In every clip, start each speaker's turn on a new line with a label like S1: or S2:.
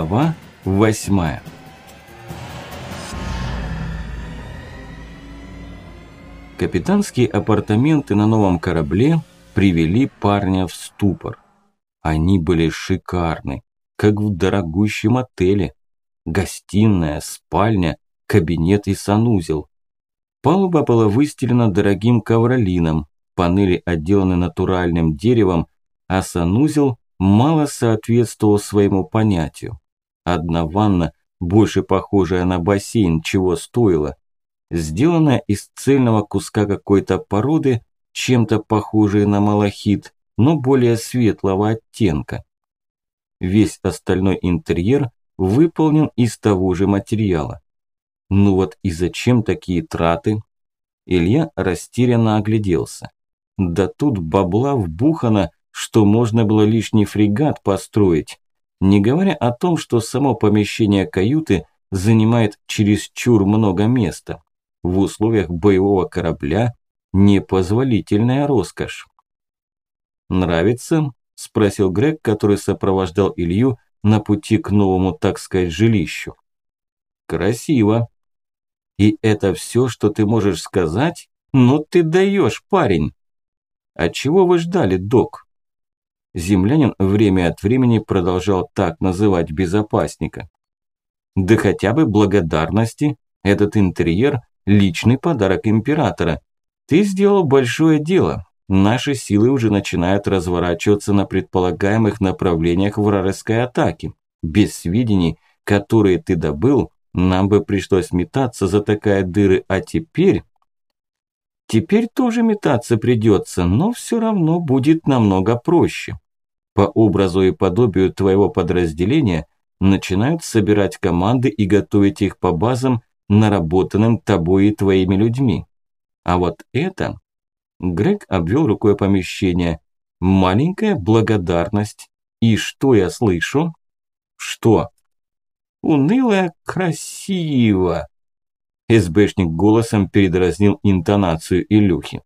S1: Глава восьмая Капитанские апартаменты на новом корабле привели парня в ступор. Они были шикарны, как в дорогущем отеле. Гостиная, спальня, кабинет и санузел. Палуба была выстелена дорогим ковролином, панели отделаны натуральным деревом, а санузел мало соответствовал своему понятию. Одна ванна, больше похожая на бассейн, чего стоила, сделанная из цельного куска какой-то породы, чем-то похожей на малахит, но более светлого оттенка. Весь остальной интерьер выполнен из того же материала. Ну вот и зачем такие траты? Илья растерянно огляделся. Да тут бабла вбухано, что можно было лишний фрегат построить, не говоря о том, что само помещение каюты занимает чересчур много места. В условиях боевого корабля непозволительная роскошь. «Нравится?» – спросил Грег, который сопровождал Илью на пути к новому, так сказать, жилищу. «Красиво», и это все, что ты можешь сказать? Ну ты даешь, парень. А чего вы ждали, док? Землянин время от времени продолжал так называть безопасника. Да хотя бы благодарности. Этот интерьер – личный подарок императора. Ты сделал большое дело. Наши силы уже начинают разворачиваться на предполагаемых направлениях вражеской атаки. Без сведений, которые ты добыл, нам бы пришлось метаться за такая дыры, а теперь... Теперь тоже метаться придется, но все равно будет намного проще. По образу и подобию твоего подразделения начинают собирать команды и готовить их по базам, наработанным тобой и твоими людьми. А вот это... Грег обвел рукой помещение. Маленькая благодарность. И что я слышу? Что? Уныло красиво. СБшник голосом передразнил интонацию Илюхи.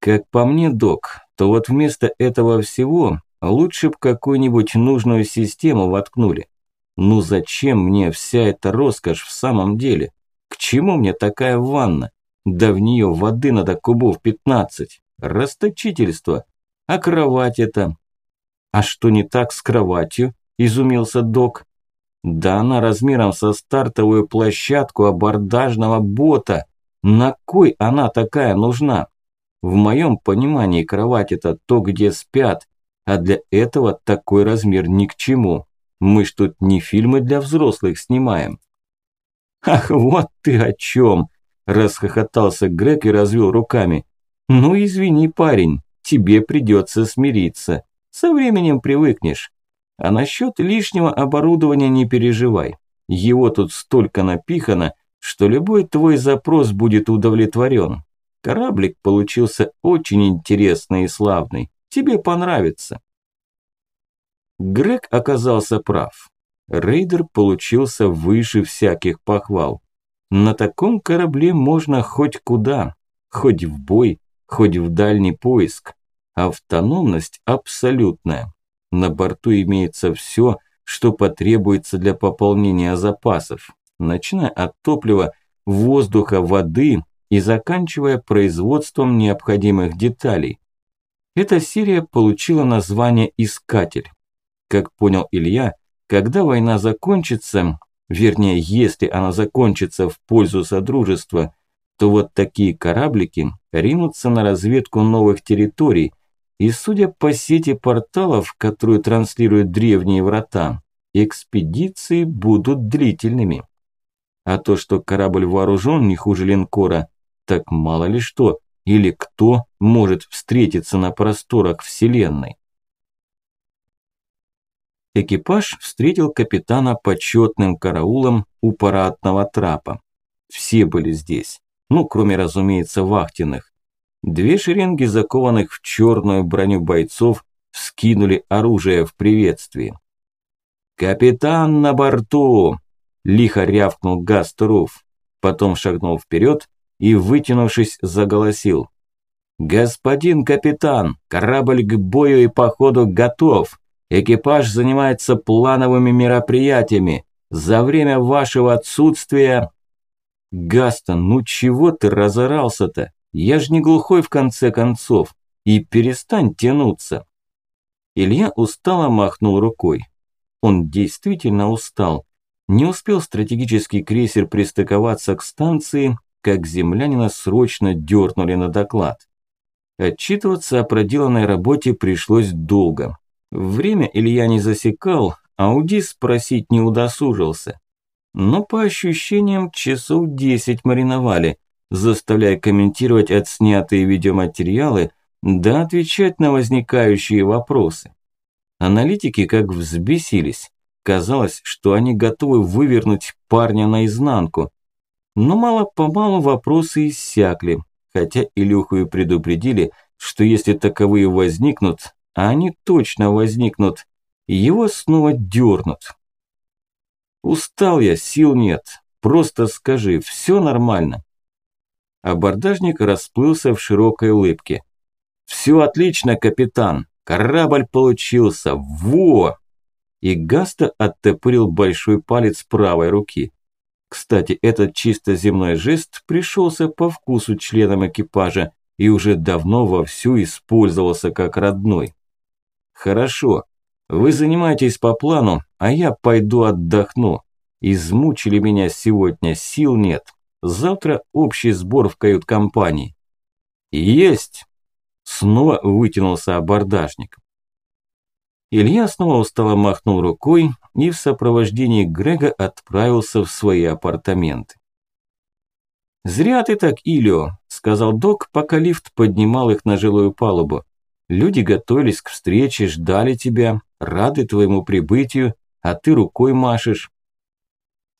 S1: Как по мне, док, то вот вместо этого всего лучше б какую-нибудь нужную систему воткнули. Ну зачем мне вся эта роскошь в самом деле? К чему мне такая ванна? Да в нее воды надо кубов 15. Расточительство. А кровать это? А что не так с кроватью? изумился док. Да она размером со стартовую площадку абордажного бота. На кой она такая нужна? В моем понимании кровать это то, где спят, а для этого такой размер ни к чему. Мы ж тут не фильмы для взрослых снимаем. Ах, вот ты о чем! Расхохотался Грег и развел руками. Ну извини, парень, тебе придется смириться. Со временем привыкнешь. А насчет лишнего оборудования не переживай. Его тут столько напихано, что любой твой запрос будет удовлетворен. Кораблик получился очень интересный и славный. Тебе понравится. Грег оказался прав. Рейдер получился выше всяких похвал. На таком корабле можно хоть куда, хоть в бой, хоть в дальний поиск. Автономность абсолютная. На борту имеется все, что потребуется для пополнения запасов, начиная от топлива, воздуха, воды и заканчивая производством необходимых деталей. Эта серия получила название «Искатель». Как понял Илья, когда война закончится, вернее, если она закончится в пользу Содружества, то вот такие кораблики ринутся на разведку новых территорий, и судя по сети порталов, которую транслируют древние врата, экспедиции будут длительными. А то, что корабль вооружен не хуже линкора, так мало ли что или кто может встретиться на просторах Вселенной. Экипаж встретил капитана почетным караулом у парадного трапа. Все были здесь, ну, кроме, разумеется, вахтенных. Две шеренги закованных в черную броню бойцов вскинули оружие в приветствии. «Капитан на борту!» – лихо рявкнул Гастров, потом шагнул вперед и, вытянувшись, заголосил. «Господин капитан, корабль к бою и походу готов. Экипаж занимается плановыми мероприятиями. За время вашего отсутствия... Гастон, ну чего ты разорался-то? Я ж не глухой в конце концов. И перестань тянуться. Илья устало махнул рукой. Он действительно устал. Не успел стратегический крейсер пристыковаться к станции, как землянина срочно дернули на доклад. Отчитываться о проделанной работе пришлось долго. Время Илья не засекал, а Удис спросить не удосужился. Но по ощущениям часов десять мариновали, заставляя комментировать отснятые видеоматериалы, да отвечать на возникающие вопросы. Аналитики как взбесились. Казалось, что они готовы вывернуть парня наизнанку. Но мало-помалу вопросы иссякли, хотя Илюху и предупредили, что если таковые возникнут, а они точно возникнут, его снова дернут. Устал я, сил нет. Просто скажи, все нормально. Абордажник расплылся в широкой улыбке. Все отлично, капитан. Корабль получился. Во! И Гаста оттопырил большой палец правой руки. Кстати, этот чисто земной жест пришелся по вкусу членам экипажа и уже давно вовсю использовался как родной. Хорошо, вы занимаетесь по плану, а я пойду отдохну. Измучили меня сегодня, сил нет. Завтра общий сбор в кают-компании. Есть! Снова вытянулся абордажник. Илья снова устало махнул рукой и в сопровождении Грега отправился в свои апартаменты. «Зря ты так, Илио», – сказал док, пока лифт поднимал их на жилую палубу. Люди готовились к встрече, ждали тебя, рады твоему прибытию, а ты рукой машешь.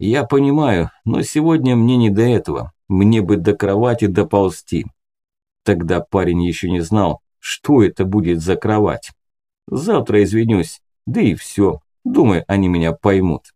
S1: Я понимаю, но сегодня мне не до этого. Мне бы до кровати доползти. Тогда парень еще не знал, что это будет за кровать. Завтра извинюсь, да и все. Думаю, они меня поймут.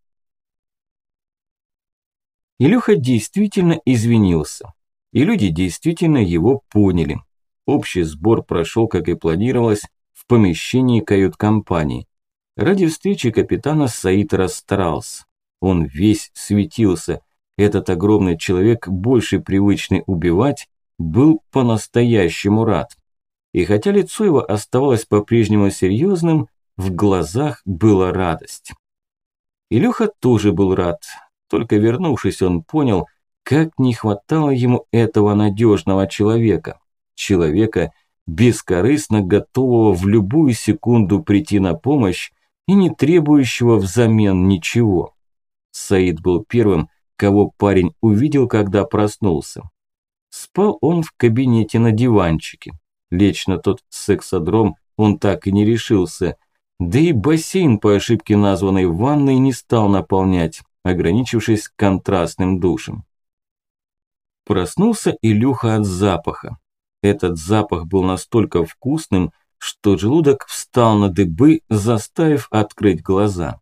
S1: Илюха действительно извинился. И люди действительно его поняли. Общий сбор прошел, как и планировалось, в помещении кают-компании. Ради встречи капитана Саид расстарался. Он весь светился. Этот огромный человек, больше привычный убивать, был по-настоящему рад. И хотя лицо его оставалось по-прежнему серьезным, в глазах была радость. Илюха тоже был рад. Только вернувшись, он понял, как не хватало ему этого надежного человека человека, бескорыстно готового в любую секунду прийти на помощь и не требующего взамен ничего. Саид был первым, кого парень увидел, когда проснулся. Спал он в кабинете на диванчике. Лечь на тот сексодром он так и не решился. Да и бассейн по ошибке названной ванной не стал наполнять, ограничившись контрастным душем. Проснулся Илюха от запаха. Этот запах был настолько вкусным, что желудок встал на дыбы, заставив открыть глаза.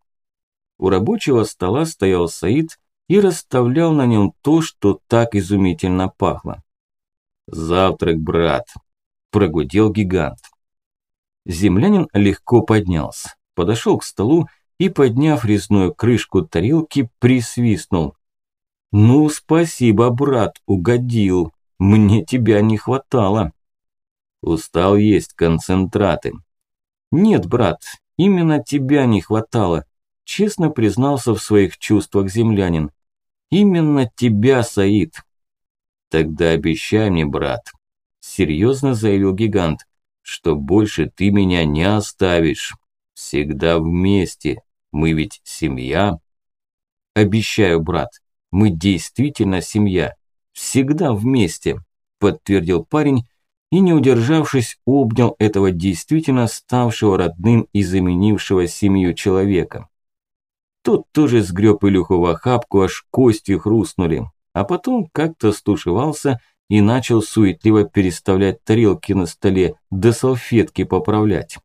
S1: У рабочего стола стоял Саид и расставлял на нем то, что так изумительно пахло. «Завтрак, брат!» – прогудел гигант. Землянин легко поднялся, подошел к столу и, подняв резную крышку тарелки, присвистнул. «Ну, спасибо, брат, угодил!» Мне тебя не хватало. Устал есть концентраты. Нет, брат, именно тебя не хватало. Честно признался в своих чувствах землянин. Именно тебя, Саид. Тогда обещай мне, брат, серьезно заявил гигант, что больше ты меня не оставишь. Всегда вместе. Мы ведь семья. Обещаю, брат, мы действительно семья. Всегда вместе, подтвердил парень и, не удержавшись, обнял этого действительно ставшего родным и заменившего семью человека. Тот тоже сгреб Илюху в охапку, аж кости хрустнули, а потом как-то стушевался и начал суетливо переставлять тарелки на столе, да салфетки поправлять.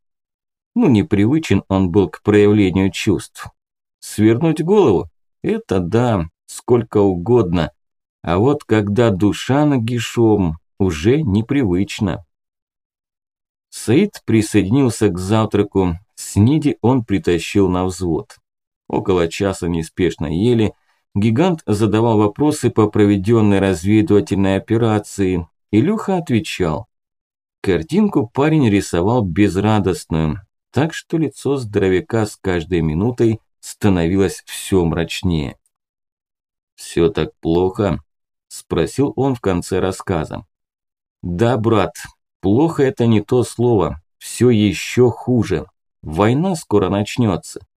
S1: Ну, непривычен он был к проявлению чувств. Свернуть голову? Это да, сколько угодно, а вот когда душа нагишом, уже непривычно. Саид присоединился к завтраку, Снеди он притащил на взвод. Около часа неспешно ели, гигант задавал вопросы по проведенной разведывательной операции, Илюха отвечал. Картинку парень рисовал безрадостную, так что лицо здоровяка с каждой минутой становилось все мрачнее. «Все так плохо?» – спросил он в конце рассказа. «Да, брат, плохо это не то слово, все еще хуже. Война скоро начнется».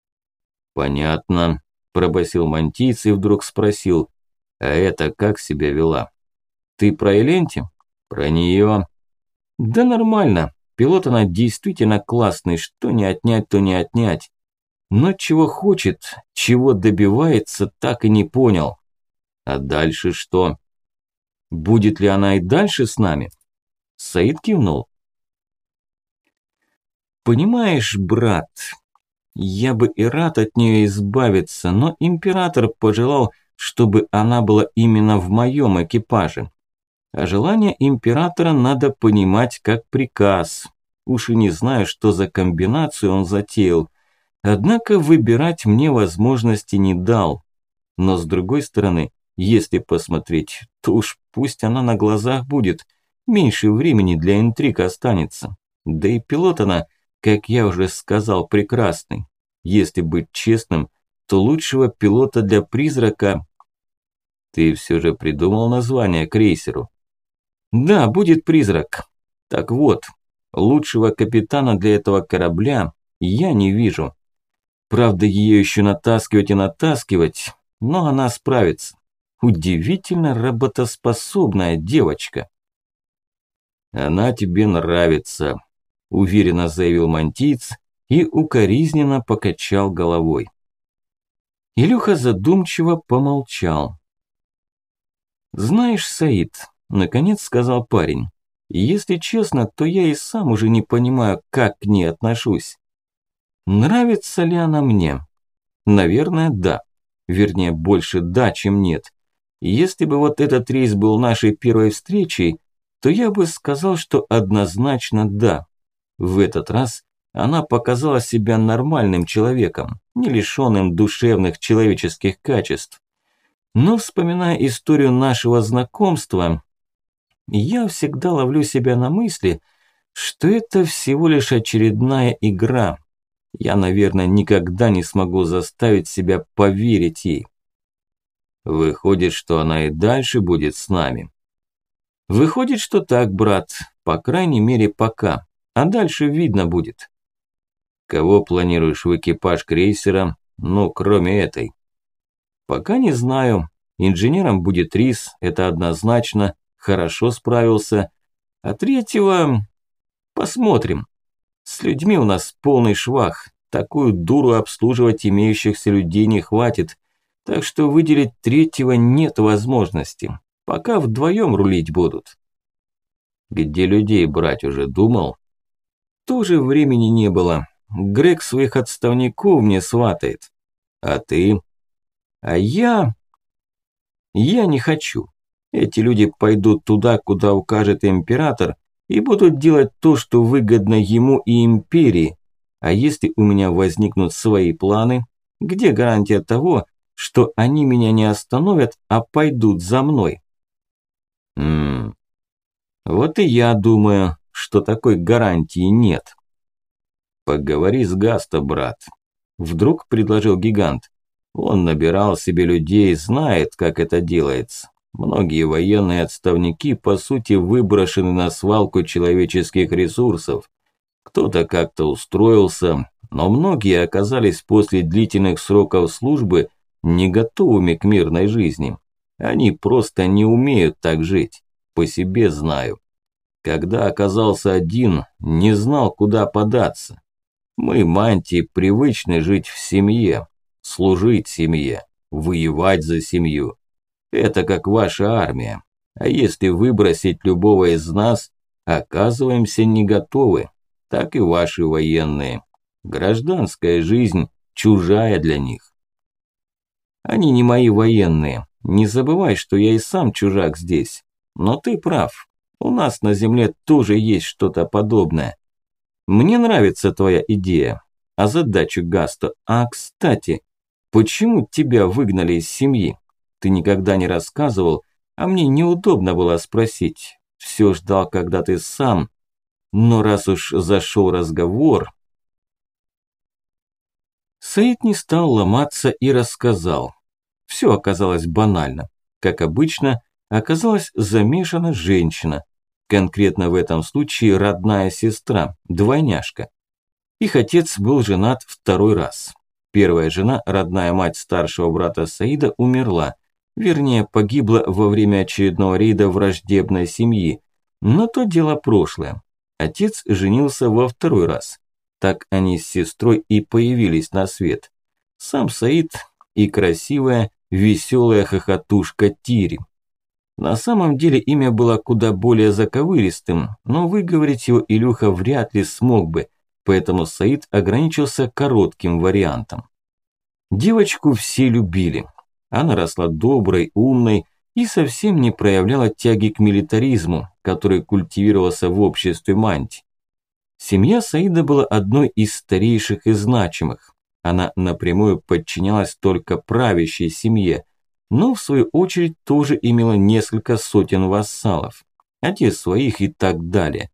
S1: «Понятно», – пробасил мантийц и вдруг спросил, «А это как себя вела?» «Ты про Эленти?» «Про нее. Да нормально. Пилот она действительно классный, что не отнять, то не отнять. Но чего хочет, чего добивается, так и не понял. А дальше что? Будет ли она и дальше с нами? Саид кивнул. Понимаешь, брат, я бы и рад от нее избавиться, но император пожелал, чтобы она была именно в моем экипаже. А желание императора надо понимать как приказ. Уж и не знаю, что за комбинацию он затеял. Однако выбирать мне возможности не дал. Но с другой стороны, если посмотреть, то уж пусть она на глазах будет. Меньше времени для интриг останется. Да и пилот она, как я уже сказал, прекрасный. Если быть честным, то лучшего пилота для призрака... Ты все же придумал название крейсеру? Да, будет призрак. Так вот, лучшего капитана для этого корабля я не вижу. Правда, ее еще натаскивать и натаскивать, но она справится. Удивительно работоспособная девочка. Она тебе нравится, уверенно заявил мантиец и укоризненно покачал головой. Илюха задумчиво помолчал. «Знаешь, Саид, Наконец сказал парень. Если честно, то я и сам уже не понимаю, как к ней отношусь. Нравится ли она мне? Наверное, да. Вернее, больше да, чем нет. Если бы вот этот рейс был нашей первой встречей, то я бы сказал, что однозначно да. В этот раз она показала себя нормальным человеком, не лишенным душевных человеческих качеств. Но вспоминая историю нашего знакомства, я всегда ловлю себя на мысли, что это всего лишь очередная игра. Я, наверное, никогда не смогу заставить себя поверить ей. Выходит, что она и дальше будет с нами. Выходит, что так, брат, по крайней мере пока, а дальше видно будет. Кого планируешь в экипаж крейсера, ну, кроме этой? Пока не знаю. Инженером будет Рис, это однозначно хорошо справился. А третьего... Посмотрим. С людьми у нас полный швах. Такую дуру обслуживать имеющихся людей не хватит. Так что выделить третьего нет возможности. Пока вдвоем рулить будут. Где людей брать уже думал? Тоже времени не было. Грег своих отставников мне сватает. А ты? А я... Я не хочу. Эти люди пойдут туда, куда укажет император, и будут делать то, что выгодно ему и империи. А если у меня возникнут свои планы, где гарантия того, что они меня не остановят, а пойдут за мной? Ммм, вот и я думаю, что такой гарантии нет. Поговори с Гаста, брат. Вдруг предложил гигант. Он набирал себе людей, знает, как это делается. Многие военные отставники, по сути, выброшены на свалку человеческих ресурсов. Кто-то как-то устроился, но многие оказались после длительных сроков службы не готовыми к мирной жизни. Они просто не умеют так жить. По себе знаю. Когда оказался один, не знал, куда податься. Мы, мантии, привычны жить в семье, служить семье, воевать за семью. Это как ваша армия. А если выбросить любого из нас, оказываемся не готовы. Так и ваши военные. Гражданская жизнь чужая для них. Они не мои военные. Не забывай, что я и сам чужак здесь. Но ты прав. У нас на земле тоже есть что-то подобное. Мне нравится твоя идея. а задачу Гасту. А, кстати, почему тебя выгнали из семьи? Ты никогда не рассказывал, а мне неудобно было спросить. Все ждал, когда ты сам. Но раз уж зашел разговор... Саид не стал ломаться и рассказал. Все оказалось банально. Как обычно, оказалась замешана женщина. Конкретно в этом случае родная сестра, двойняшка. Их отец был женат второй раз. Первая жена, родная мать старшего брата Саида, умерла. Вернее, погибла во время очередного рейда враждебной семьи. Но то дело прошлое. Отец женился во второй раз. Так они с сестрой и появились на свет. Сам Саид и красивая, веселая хохотушка Тири. На самом деле имя было куда более заковыристым, но выговорить его Илюха вряд ли смог бы, поэтому Саид ограничился коротким вариантом. Девочку все любили. Она росла доброй, умной и совсем не проявляла тяги к милитаризму, который культивировался в обществе Манти. Семья Саида была одной из старейших и значимых. Она напрямую подчинялась только правящей семье, но в свою очередь тоже имела несколько сотен вассалов, отец своих и так далее.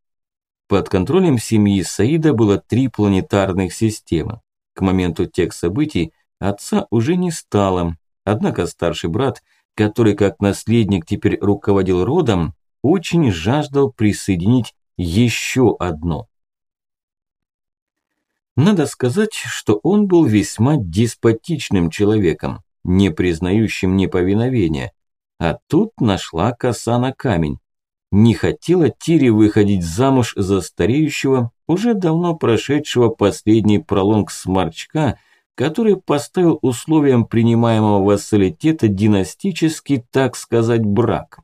S1: Под контролем семьи Саида было три планетарных системы. К моменту тех событий отца уже не стало, однако старший брат, который как наследник теперь руководил родом, очень жаждал присоединить еще одно. Надо сказать, что он был весьма деспотичным человеком, не признающим неповиновения. А тут нашла коса на камень. Не хотела Тири выходить замуж за стареющего, уже давно прошедшего последний пролонг сморчка, который поставил условием принимаемого вассалитета династический, так сказать, брак.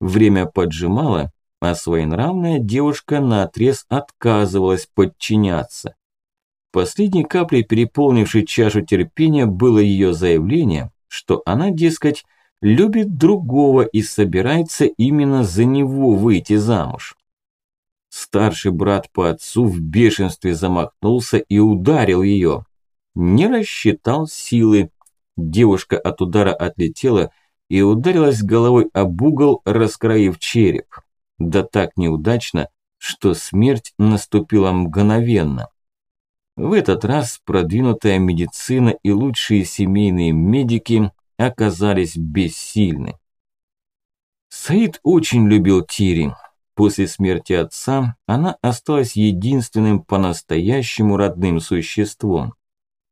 S1: Время поджимало, а своенравная девушка наотрез отказывалась подчиняться. Последней каплей, переполнившей чашу терпения, было ее заявление, что она, дескать, любит другого и собирается именно за него выйти замуж. Старший брат по отцу в бешенстве замахнулся и ударил ее. Не рассчитал силы. Девушка от удара отлетела и ударилась головой об угол, раскроив череп. Да так неудачно, что смерть наступила мгновенно. В этот раз продвинутая медицина и лучшие семейные медики оказались бессильны. Саид очень любил Тири. После смерти отца она осталась единственным по-настоящему родным существом.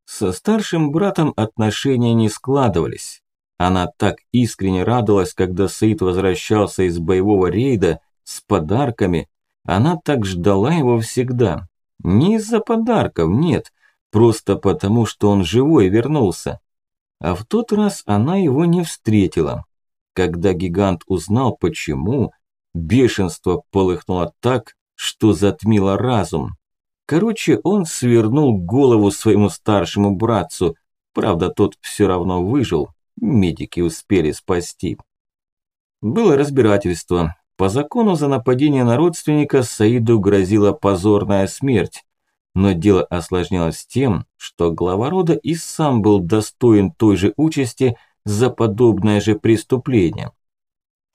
S1: Со старшим братом отношения не складывались. Она так искренне радовалась, когда Саид возвращался из боевого рейда с подарками. Она так ждала его всегда. Не из-за подарков, нет, просто потому, что он живой вернулся. А в тот раз она его не встретила. Когда гигант узнал, почему, бешенство полыхнуло так, что затмило разум. Короче, он свернул голову своему старшему братцу, правда, тот все равно выжил, медики успели спасти. Было разбирательство, по закону за нападение на родственника Саиду грозила позорная смерть. Но дело осложнялось тем, что глава рода и сам был достоин той же участи за подобное же преступление.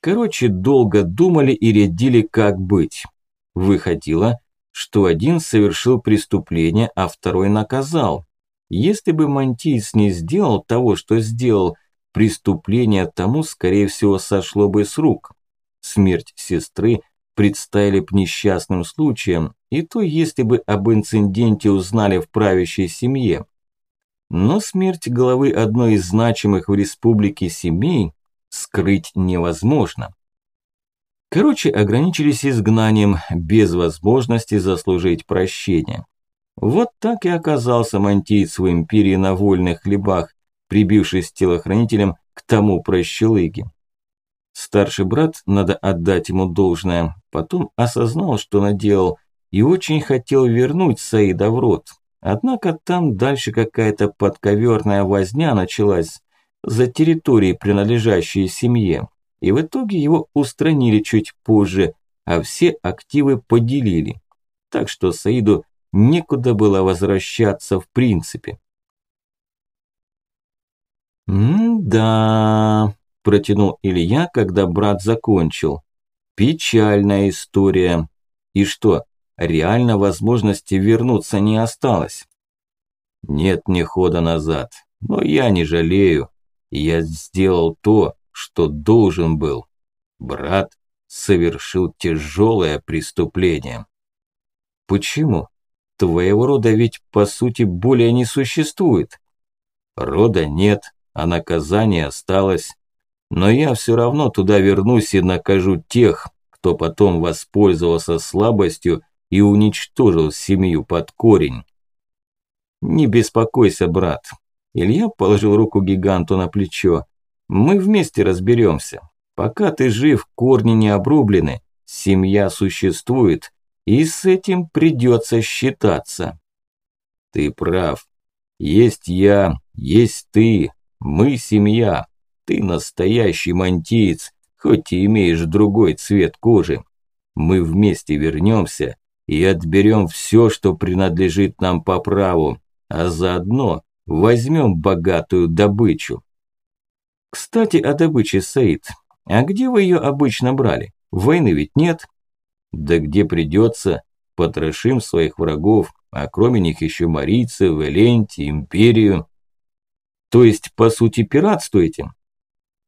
S1: Короче, долго думали и рядили, как быть. Выходило, что один совершил преступление, а второй наказал. Если бы Мантиец не сделал того, что сделал, преступление тому, скорее всего, сошло бы с рук смерть сестры представили б несчастным случаем, и то если бы об инциденте узнали в правящей семье. Но смерть главы одной из значимых в республике семей скрыть невозможно. Короче, ограничились изгнанием без возможности заслужить прощение. Вот так и оказался мантиец в империи на вольных хлебах, прибившись телохранителем к тому прощелыге. Старший брат, надо отдать ему должное, потом осознал, что наделал, и очень хотел вернуть Саида в рот. Однако там дальше какая-то подковерная возня началась за территорией, принадлежащей семье. И в итоге его устранили чуть позже, а все активы поделили. Так что Саиду некуда было возвращаться в принципе. «М-да», – протянул Илья, когда брат закончил. «Печальная история. И что, реально возможности вернуться не осталось?» «Нет мне хода назад, но я не жалею. Я сделал то, что должен был. Брат совершил тяжелое преступление». «Почему? Твоего рода ведь, по сути, более не существует». «Рода нет, а наказание осталось. Но я все равно туда вернусь и накажу тех, кто потом воспользовался слабостью и уничтожил семью под корень. Не беспокойся, брат. Илья положил руку гиганту на плечо. Мы вместе разберемся. Пока ты жив, корни не обрублены, семья существует, и с этим придется считаться. Ты прав. Есть я, есть ты, мы семья. Ты настоящий мантиец, хоть и имеешь другой цвет кожи. Мы вместе вернемся и отберем все, что принадлежит нам по праву, а заодно возьмем богатую добычу. Кстати, о добыче, Саид. А где вы ее обычно брали? Войны ведь нет. Да где придется, потрошим своих врагов, а кроме них еще марийцев, Эленти, Империю. То есть, по сути, пиратствуете?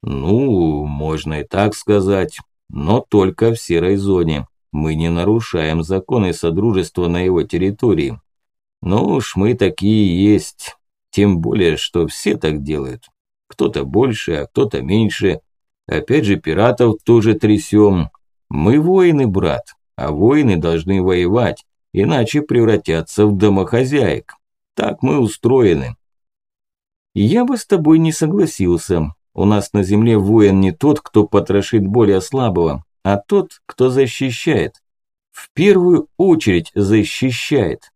S1: Ну, можно и так сказать, но только в серой зоне. Мы не нарушаем законы Содружества на его территории. Ну уж мы такие есть, тем более, что все так делают. Кто-то больше, а кто-то меньше. Опять же, пиратов тоже трясем. Мы воины, брат, а воины должны воевать, иначе превратятся в домохозяек. Так мы устроены. Я бы с тобой не согласился. У нас на земле воин не тот, кто потрошит более слабого, а тот, кто защищает. В первую очередь защищает.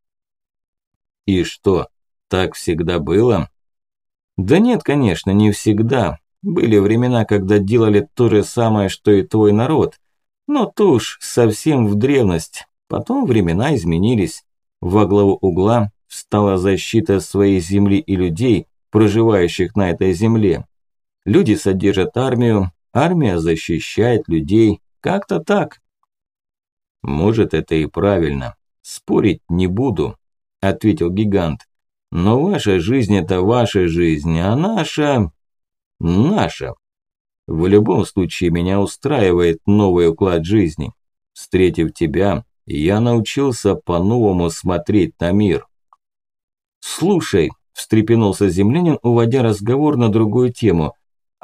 S1: И что, так всегда было? Да нет, конечно, не всегда. Были времена, когда делали то же самое, что и твой народ. Но то уж совсем в древность. Потом времена изменились. Во главу угла встала защита своей земли и людей, проживающих на этой земле. Люди содержат армию, армия защищает людей. Как-то так. Может, это и правильно. Спорить не буду, ответил гигант. Но ваша жизнь – это ваша жизнь, а наша – наша. В любом случае меня устраивает новый уклад жизни. Встретив тебя, я научился по-новому смотреть на мир. Слушай, встрепенулся землянин, уводя разговор на другую тему.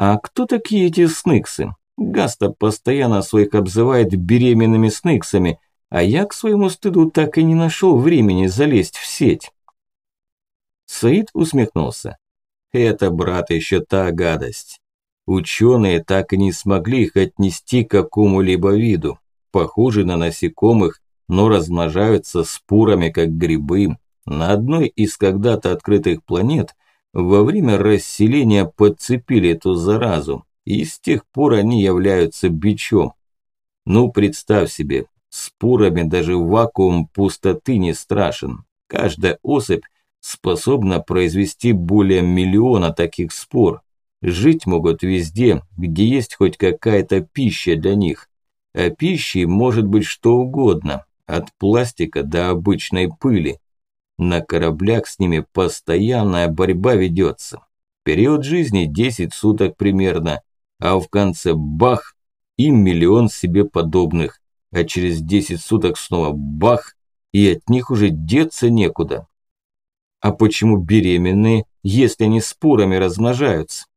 S1: А кто такие эти сныксы? Гаста постоянно своих обзывает беременными сныксами, а я к своему стыду так и не нашел времени залезть в сеть. Саид усмехнулся. Это, брат, еще та гадость. Ученые так и не смогли их отнести к какому-либо виду. Похожи на насекомых, но размножаются спорами, как грибы. На одной из когда-то открытых планет во время расселения подцепили эту заразу, и с тех пор они являются бичом. Ну, представь себе, спорами даже вакуум пустоты не страшен. Каждая особь способна произвести более миллиона таких спор. Жить могут везде, где есть хоть какая-то пища для них. А пищей может быть что угодно, от пластика до обычной пыли. На кораблях с ними постоянная борьба ведется. Период жизни 10 суток примерно, а в конце бах и миллион себе подобных, а через 10 суток снова бах, и от них уже деться некуда. А почему беременные, если они спорами размножаются?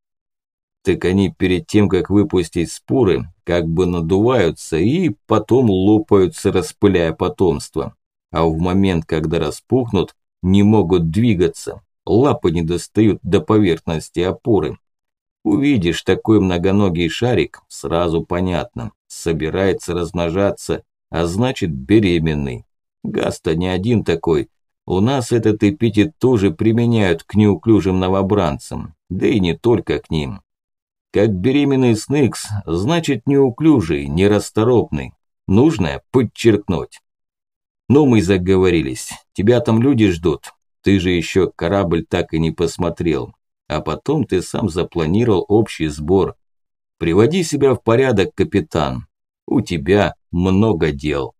S1: Так они перед тем, как выпустить споры, как бы надуваются и потом лопаются, распыляя потомство а в момент, когда распухнут, не могут двигаться, лапы не достают до поверхности опоры. Увидишь такой многоногий шарик, сразу понятно, собирается размножаться, а значит беременный. Гаста не один такой. У нас этот эпитет тоже применяют к неуклюжим новобранцам, да и не только к ним. Как беременный сныкс, значит неуклюжий, нерасторопный. Нужно подчеркнуть. Ну, мы заговорились. Тебя там люди ждут. Ты же еще корабль так и не посмотрел. А потом ты сам запланировал общий сбор. Приводи себя в порядок, капитан. У тебя много дел.